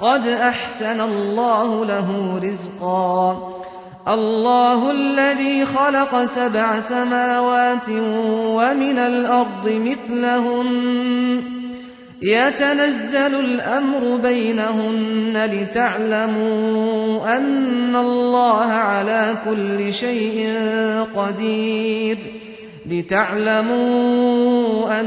قد أحسن الله له رزقا. الله الذي خلق سبع سماوات ومن الأرض مثلهن يتنزل الأمر بينهن لتعلموا أن الله على كل شيء قدير. لتعلموا أن